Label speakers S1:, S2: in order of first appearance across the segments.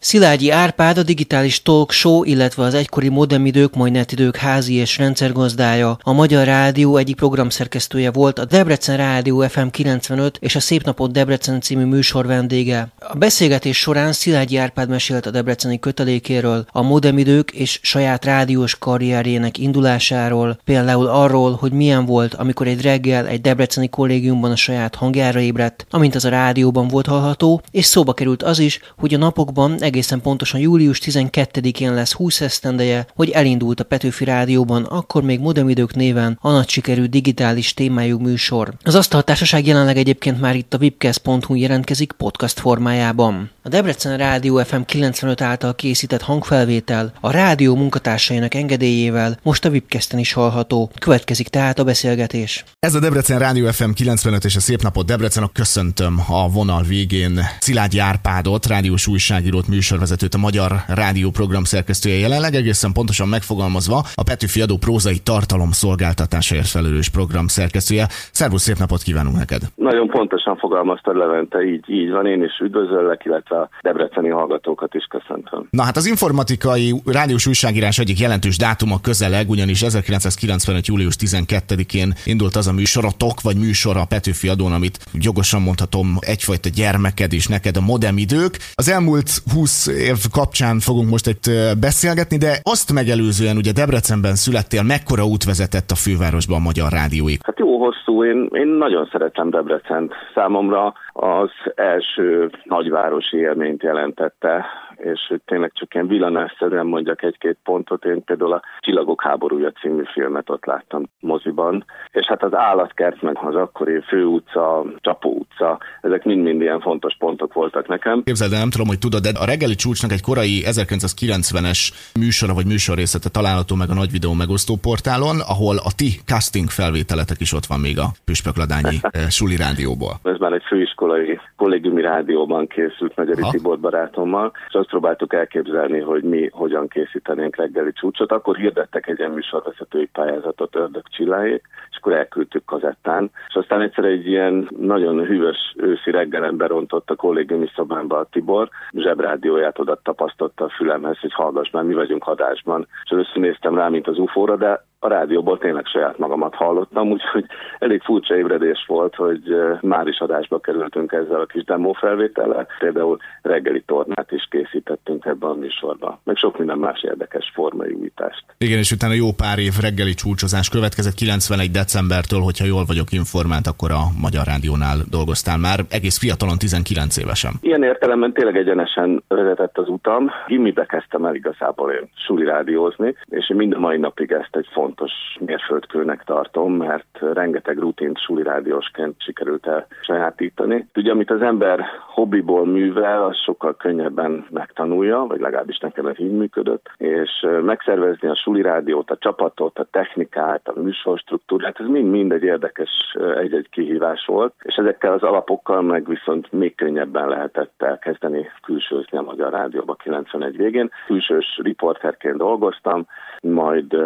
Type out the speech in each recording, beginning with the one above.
S1: Szilágyi Árpád a digitális talk show, illetve az egykori modemidők, majd netidők házi és rendszergazdája, a Magyar Rádió egyik programszerkesztője volt, a Debrecen Rádió FM 95 és a Szép Napot Debrecen című műsor vendége. A beszélgetés során Szilágyi Árpád mesélt a debreceni kötelékéről, a modemidők és saját rádiós karrierjének indulásáról, például arról, hogy milyen volt, amikor egy reggel egy debreceni kollégiumban a saját hangjára ébredt, amint az a rádióban volt hallható, és szóba került az is, hogy a napokban egészen pontosan július 12-én lesz 20 esztendeje, hogy elindult a Petőfi Rádióban, akkor még Modemidők néven a nagy sikerű digitális témájú műsor. Az Asztaltársaság jelenleg egyébként már itt a webcast.hu jelentkezik podcast formájában. A Debrecen Rádió FM 95 által készített hangfelvétel a rádió munkatársainak engedélyével most a webcasten is hallható. Következik tehát a beszélgetés.
S2: Ez a Debrecen Rádió FM 95 és a Szép Napot Debrecen, a köszöntöm a vonal végén Szilágyi Árpádot, rádiós újságírót, műsorvezetőt, a Magyar Rádió program szerkesztője jelenleg, egészen pontosan megfogalmazva a Petőfi Adó prózai tartalom szolgáltatásáért felelős program szerkesztője. Szervusz, szép napot kívánunk neked!
S3: Nagyon pontosan fogalmaztad Levente, így, így van, én is üdvözöllek, illetve a debreceni hallgatókat is köszöntöm.
S2: Na hát az informatikai rádiós újságírás egyik jelentős dátuma közeleg, ugyanis 1995. július 12-én indult az a műsorotok, vagy műsor a Petőfi Adón, amit jogosan mondhatom egyfajta gyermeked és neked a modemidők. Az elmúlt 20 év kapcsán fogunk most egy beszélgetni, de azt megelőzően ugye Debrecenben születtél, mekkora út vezetett a fővárosba a Magyar Rádióig?
S3: Hát jó hosszú, én, én nagyon szeretem Debrecent. Számomra az első nagyvárosi élményt jelentette és tényleg csak ilyen villanásszerűen mondjak egy-két pontot. Én például a Csillagok háborúja című filmet ott láttam moziban, és hát az állatkert, meg az akkori főutca, Csapó utca, ezek mind-mind ilyen fontos pontok voltak nekem.
S2: Képzeld el, nem tudom, hogy tudod, de a reggeli csúcsnak egy korai 1990-es műsora vagy műsorrészete található meg a nagy videó megosztó portálon, ahol a ti casting felvételetek is ott van még a Püspökladányi eh, Suli rádióból.
S3: Ez már egy főiskolai kollégiumi rádióban készült Magyari Tibor barátommal, és azt próbáltuk elképzelni, hogy mi hogyan készítenénk reggeli csúcsot. Akkor hirdettek egy ilyen műsorvezetői pályázatot Ördög Csilláék, és akkor elküldtük kazettán. És aztán egyszer egy ilyen nagyon hűvös őszi reggelen berontott a kollégiumi szobámba a Tibor, zsebrádióját oda tapasztotta a fülemhez, hogy hallgass már, mi vagyunk hadásban. És először néztem rá, mint az ufóra, de a rádióból tényleg saját magamat hallottam, úgyhogy elég furcsa ébredés volt, hogy már is adásba kerültünk ezzel a kis demo felvétellel. Például reggeli tornát is készítettünk ebben a műsorban, meg sok minden más érdekes formai újítást.
S2: Igen, és utána jó pár év reggeli csúcsozás következett 91 decembertől, hogyha jól vagyok informált, akkor a Magyar Rádiónál dolgoztál már egész fiatalon, 19 évesen.
S3: Ilyen értelemben tényleg egyenesen vezetett az utam. Gimibe kezdtem el igazából én suli rádiózni, és én minden mai napig ezt egy font fontos mérföldkőnek tartom, mert rengeteg rutint suli rádiósként sikerült el sajátítani. Ugye, amit az ember hobbiból művel, az sokkal könnyebben megtanulja, vagy legalábbis nekem ez így működött, és megszervezni a suli rádiót, a csapatot, a technikát, a műsorstruktúrát, ez mind-mind egy érdekes egy-egy kihívás volt, és ezekkel az alapokkal meg viszont még könnyebben lehetett elkezdeni külsőzni a Magyar Rádióba 91 végén. Külsős riporterként dolgoztam, majd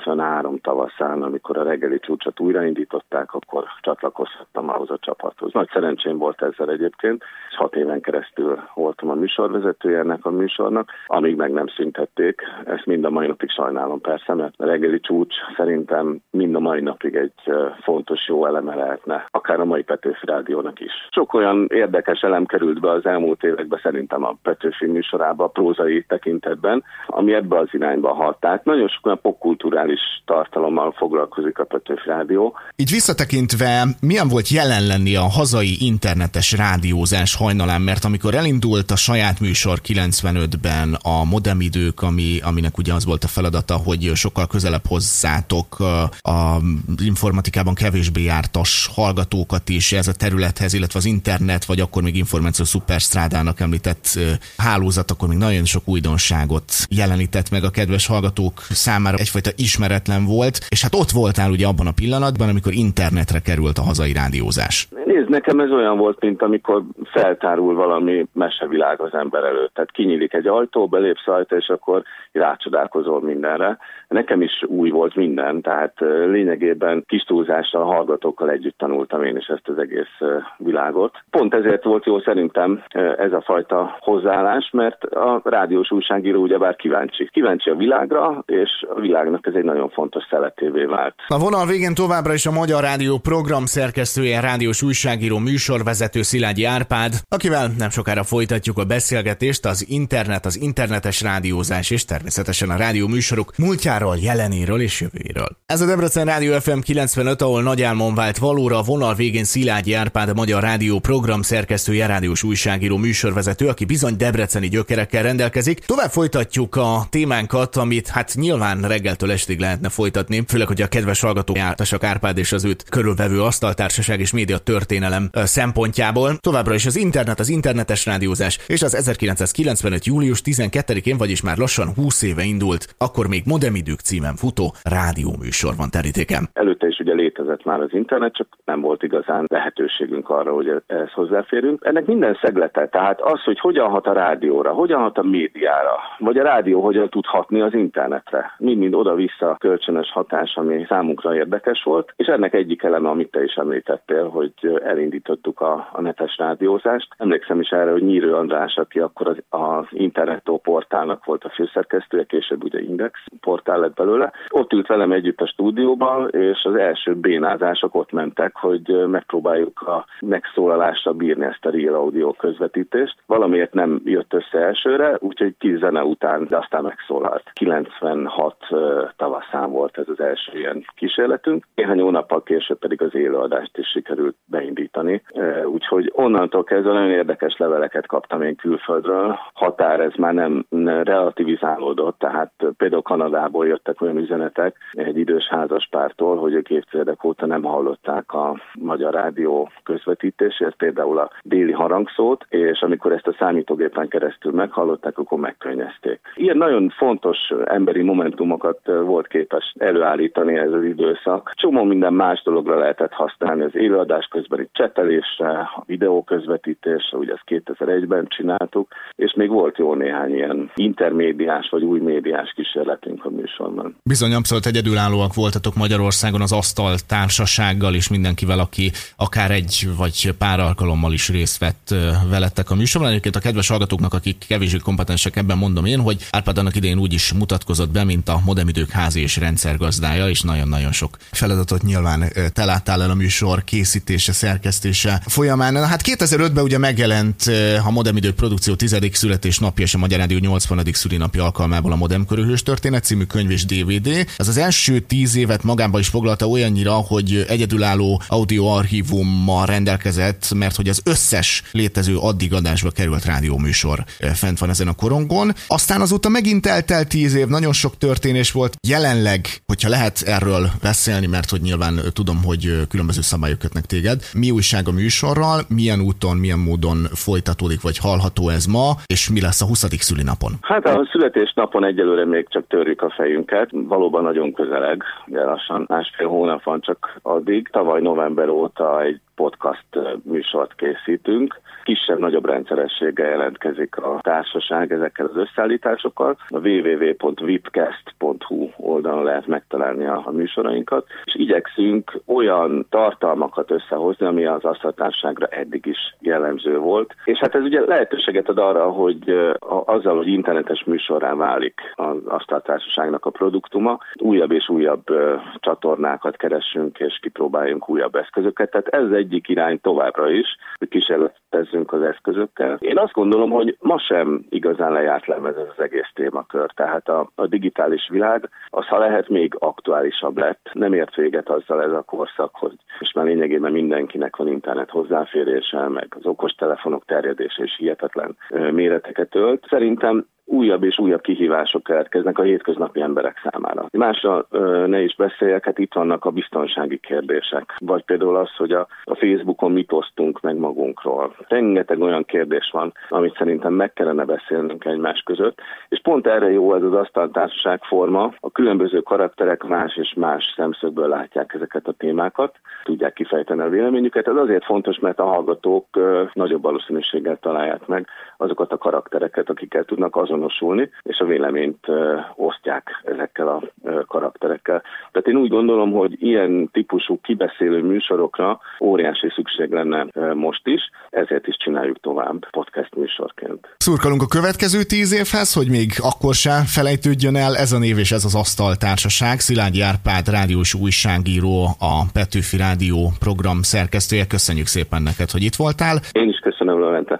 S3: 93 tavaszán, amikor a reggeli csúcsot újraindították, akkor csatlakozhattam ahhoz a csapathoz. Nagy szerencsém volt ezzel egyébként, és hat éven keresztül voltam a műsorvezetője ennek a műsornak, amíg meg nem szüntették. Ezt mind a mai napig sajnálom persze, mert a reggeli csúcs szerintem mind a mai napig egy fontos jó eleme lehetne, akár a mai Petőfi Rádiónak is. Sok olyan érdekes elem került be az elmúlt években szerintem a Petőfi műsorába a prózai tekintetben, ami ebbe az irányba hat. Tehát nagyon sok olyan popkulturális tartalommal foglalkozik a Petőfi Rádió.
S2: Így visszatekintve, milyen volt jelen lenni a hazai internetes rádiózás hajnalán, mert amikor elindult a saját műsor 95-ben a modemidők, ami, aminek ugye az volt a feladata, hogy sokkal közelebb hozzátok a informatikában kevésbé jártas hallgatókat is ez a területhez, illetve az internet, vagy akkor még információ szuperstrádának említett hálózat, akkor még nagyon sok újdonságot jelenített meg a kedves hallgatók számára egyfajta ismeret ismeretlen volt, és hát ott voltál ugye abban a pillanatban, amikor internetre került a hazai rádiózás.
S3: Nézd, nekem ez olyan volt, mint amikor feltárul valami mesevilág az ember előtt. Tehát kinyílik egy ajtó, belépsz rajta, és akkor rácsodálkozol mindenre. Nekem is új volt minden, tehát lényegében kis túlzással, hallgatókkal együtt tanultam én is ezt az egész világot. Pont ezért volt jó szerintem ez a fajta hozzáállás, mert a rádiós újságíró ugyebár kíváncsi. Kíváncsi a világra, és a világnak ez egy nagyon fontos szeletévé vált.
S2: A vonal végén továbbra is a Magyar Rádió program szerkesztője, rádiós újságíró, műsorvezető Szilágyi Árpád, akivel nem sokára folytatjuk a beszélgetést az internet, az internetes rádiózás és természetesen a rádió műsorok múltjáról, jelenéről és jövőjéről. Ez a Debrecen Rádió FM 95, ahol nagy álmom vált valóra, a vonal végén Szilágyi Árpád, a Magyar Rádió program szerkesztője, rádiós újságíró, műsorvezető, aki bizony debreceni gyökerekkel rendelkezik. Tovább folytatjuk a témánkat, amit hát nyilván reggeltől estig lehetne folytatni, főleg, hogy a kedves hallgatók jártasak Árpád és az őt körülvevő asztaltársaság és média történelem szempontjából. Továbbra is az internet, az internetes rádiózás és az 1995. július 12-én, vagyis már lassan 20 éve indult, akkor még Modemidők címen futó rádióműsor van terítékem.
S3: Előtte is ugye létezett már az internet, csak nem volt igazán lehetőségünk arra, hogy ehhez hozzáférünk. Ennek minden szeglete, tehát az, hogy hogyan hat a rádióra, hogyan hat a médiára, vagy a rádió hogyan tud hatni az internetre. Mind-mind oda-vissza kölcsönös hatás, ami számunkra érdekes volt, és ennek egyik eleme, amit te is említettél, hogy elindítottuk a, a netes rádiózást. Emlékszem is erre, hogy Nyírő András, aki akkor az, az internetó portálnak volt a főszerkesztője, később ugye Index portál lett belőle. Ott ült velem együtt a stúdióban, és az első bénázások ott mentek, hogy megpróbáljuk a megszólalásra bírni ezt a real audio közvetítést. Valamiért nem jött össze elsőre, úgyhogy tíz zene után de aztán megszólalt. 96 tavaszán volt ez az első ilyen kísérletünk. Néhány hónappal később pedig az élőadást is sikerült beindítani. Úgyhogy onnantól kezdve nagyon érdekes leveleket kaptam én külföldről. Határ ez már nem relativizálódott, tehát például Kanadából jöttek olyan üzenetek egy idős házaspártól, hogy ők évtizedek óta nem hallották a magyar rádió közvetítését, például a déli harangszót, és amikor ezt a számítógépen keresztül meghallották, akkor megkönnyezték. Ilyen nagyon fontos emberi momentumokat volt képes előállítani ez az időszak. Csomó minden más dologra lehetett használni, az élőadás közbeni csetelésre, a videó közvetítésre, ugye ezt 2001-ben csináltuk, és még volt jó néhány ilyen intermédiás vagy új médiás kísérletünk a műsorban.
S2: Bizony abszolút egyedülállóak voltatok Magyarországon az asztal társasággal és mindenkivel, aki akár egy vagy pár alkalommal is részt vett veletek a műsorban. Egyébként a kedves hallgatóknak, akik kevésbé kompetensek ebben mondom én, hogy Árpád annak idején úgy is mutatkozott be, mint a modemidők házi és rendszergazdája, és nagyon-nagyon sok feladatot nyilván te láttál el a műsor készítése, szerkesztése folyamán. Hát 2005-ben ugye megjelent a Modemidők produkció 10. születésnapja és a Magyar Rádió 80. szülinapja alkalmából a Modem Körülhős történet című könyv és DVD. Ez az első tíz évet magában is foglalta olyannyira, hogy egyedülálló audioarchívummal rendelkezett, mert hogy az összes létező addig adásba került rádióműsor fent van ezen a korongon. Aztán azóta megint eltelt tíz év, nagyon sok történés volt. Jelenleg, hogyha lehet erről beszélni, mert hogy nyilván tudom, hogy különböző szabályok kötnek téged. Mi újság a műsorral, milyen úton, milyen módon folytatódik, vagy hallható ez ma, és mi lesz a 20. szülinapon?
S3: Hát a születésnapon egyelőre még csak törjük a fejünket. Valóban nagyon közeleg, de lassan másfél hónap van csak addig. Tavaly november óta egy podcast műsort készítünk. Kisebb-nagyobb rendszerességgel jelentkezik a társaság ezekkel az összeállításokkal. A www.vipcast.hu oldalon lehet megtalálni a, műsorainkat, és igyekszünk olyan tartalmakat összehozni, ami az asztaltárságra eddig is jellemző volt. És hát ez ugye lehetőséget ad arra, hogy azzal, hogy internetes műsorrá válik az asztaltársaságnak a produktuma, újabb és újabb csatornákat keressünk, és kipróbáljunk újabb eszközöket. Tehát ez egy egyik irány továbbra is, hogy kísérletezzünk az eszközökkel. Én azt gondolom, hogy ma sem igazán lejárt lemez ez az egész témakör. Tehát a, a digitális világ, az ha lehet még aktuálisabb lett. Nem ért véget azzal ez a korszak, hogy most már lényegében mindenkinek van internet hozzáférése, meg az okostelefonok terjedése is hihetetlen méreteket ölt. Szerintem újabb és újabb kihívások keletkeznek a hétköznapi emberek számára. Másra ne is beszéljek, hát itt vannak a biztonsági kérdések, vagy például az, hogy a, a Facebookon mit osztunk meg magunkról. Rengeteg olyan kérdés van, amit szerintem meg kellene beszélnünk egymás között, és pont erre jó ez az asztaltársaság forma, a különböző karakterek más és más szemszögből látják ezeket a témákat, tudják kifejteni a véleményüket. Ez azért fontos, mert a hallgatók nagyobb valószínűséggel találják meg azokat a karaktereket, akikkel tudnak azonosulni, és a véleményt osztják ezekkel a karakterekkel. Tehát én úgy gondolom, hogy ilyen típusú kibeszélő műsorokra óriási szükség lenne most is, ezért is csináljuk tovább podcast műsorként.
S2: Szurkalunk a következő tíz évhez, hogy még akkor sem felejtődjön el ez a név és ez az asztaltársaság. Szilágyi Árpád rádiós újságíró, a Petőfi Rádió program szerkesztője. Köszönjük szépen neked, hogy itt voltál.
S3: Én is köszönöm, Levente.